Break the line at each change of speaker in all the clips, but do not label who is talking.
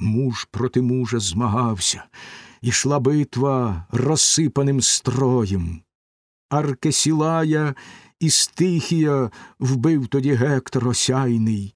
Муж проти мужа змагався, ішла битва розсипаним строєм. Аркесілая і Стихія вбив тоді Гектор осяйний.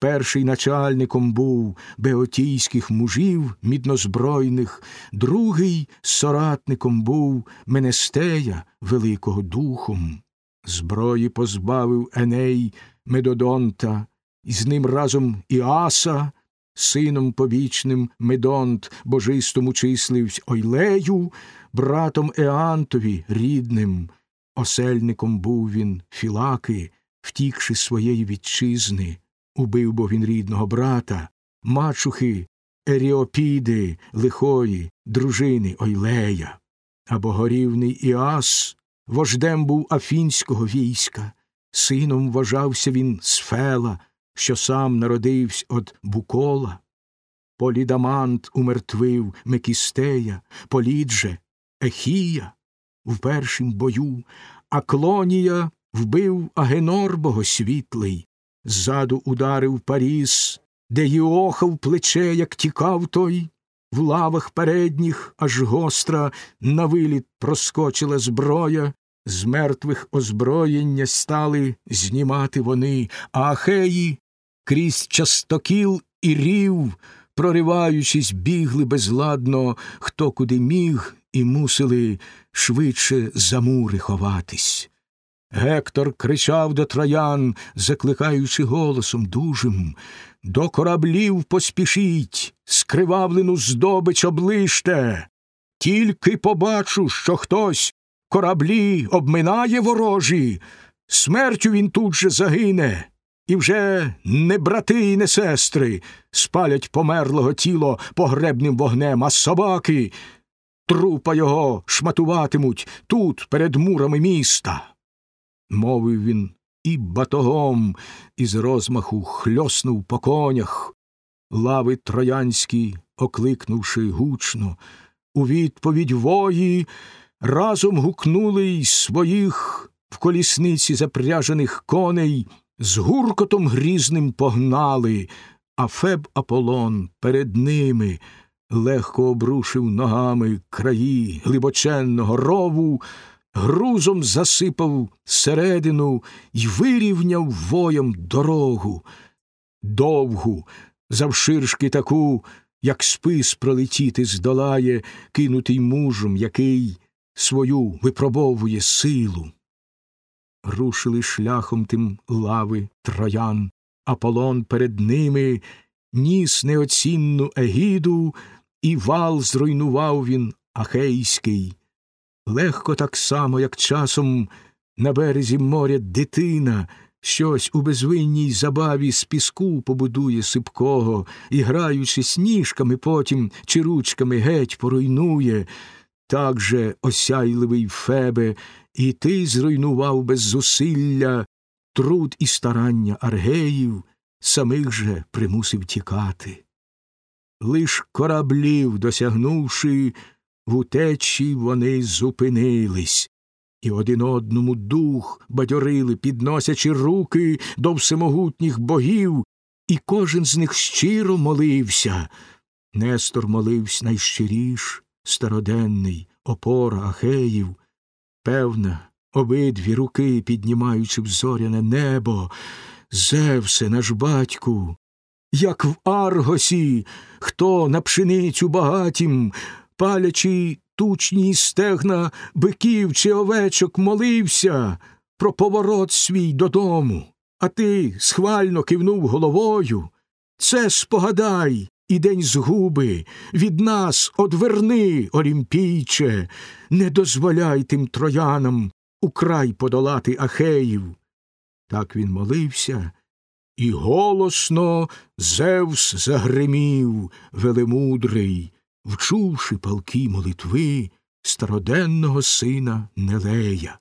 Перший начальником був беотійських мужів міднозбройних, другий соратником був Менестея великого духом. Зброї позбавив Еней Медодонта, і з ним разом Іаса, сином побічним Медонт, божистому числивсь Ойлею, братом Еантові рідним. Осельником був він Філаки, втікши своєї вітчизни, убив бо він рідного брата, мачухи, Еріопіди, лихої, дружини Ойлея. А богорівний Іас вождем був афінського війська, сином вважався він Сфела, що сам народився од Букола. Полідамант умертвив Мекістея, Полідже, Ехія в першім бою, а Клонія вбив Агенор богосвітлий, ззаду ударив Паріс, де Йохав плече, як тікав той, в лавах передніх аж гостра на виліт проскочила зброя, з мертвих озброєння стали знімати вони, а Ахеї крізь частокіл і рів, прориваючись, бігли безладно, хто куди міг, і мусили швидше за мури ховатись. Гектор кричав до троян, закликаючи голосом дужим До кораблів поспішіть, скривавлену здобич оближте. Тільки побачу, що хтось кораблі обминає ворожі, смертю він тут же загине, і вже не брати і не сестри спалять померлого тіло погребним вогнем, а собаки трупа його шматуватимуть тут, перед мурами міста. Мовив він і батогом із розмаху хльоснув по конях, лави троянські, окликнувши гучно, у відповідь вої разом гукнули й своїх в колісниці запряжених коней, з гуркотом грізним погнали, а Феб Аполлон перед ними легко обрушив ногами краї глибоченного рову, грузом засипав середину й вирівняв воєм дорогу, довгу, завширшки таку, як спис пролетіти здолає, кинутий мужем, який свою випробовує силу. Рушили шляхом тим лави троян, Аполлон перед ними ніс неоцінну егіду, і вал зруйнував він ахейський. Легко так само, як часом на березі моря дитина щось у безвинній забаві з піску побудує сипкого і, граючи сніжками потім чи ручками геть поруйнує, так же осяйливий Фебе, і ти зруйнував без зусилля труд і старання аргеїв, самих же примусив тікати. Лиш кораблів, досягнувши, в утечі вони зупинились, і один одному дух бадьорили, підносячи руки до всемогутніх богів, і кожен з них щиро молився. Нестор молився найщиріш, староденний, опора Ахеїв, певна, обидві руки, піднімаючи в зоряне небо, Зевсе, наш батьку, як в Аргосі, хто на пшеницю багатім, палячи тучні стегна биків чи овечок молився про поворот свій додому, а ти схвально кивнув головою. Це спогадай і день згуби, від нас одверни, олімпійче, не дозволяй тим троянам украй подолати Ахеїв. Так він молився, і голосно Зевс загримів велемудрий, вчувши палки молитви староденного сина Нелея.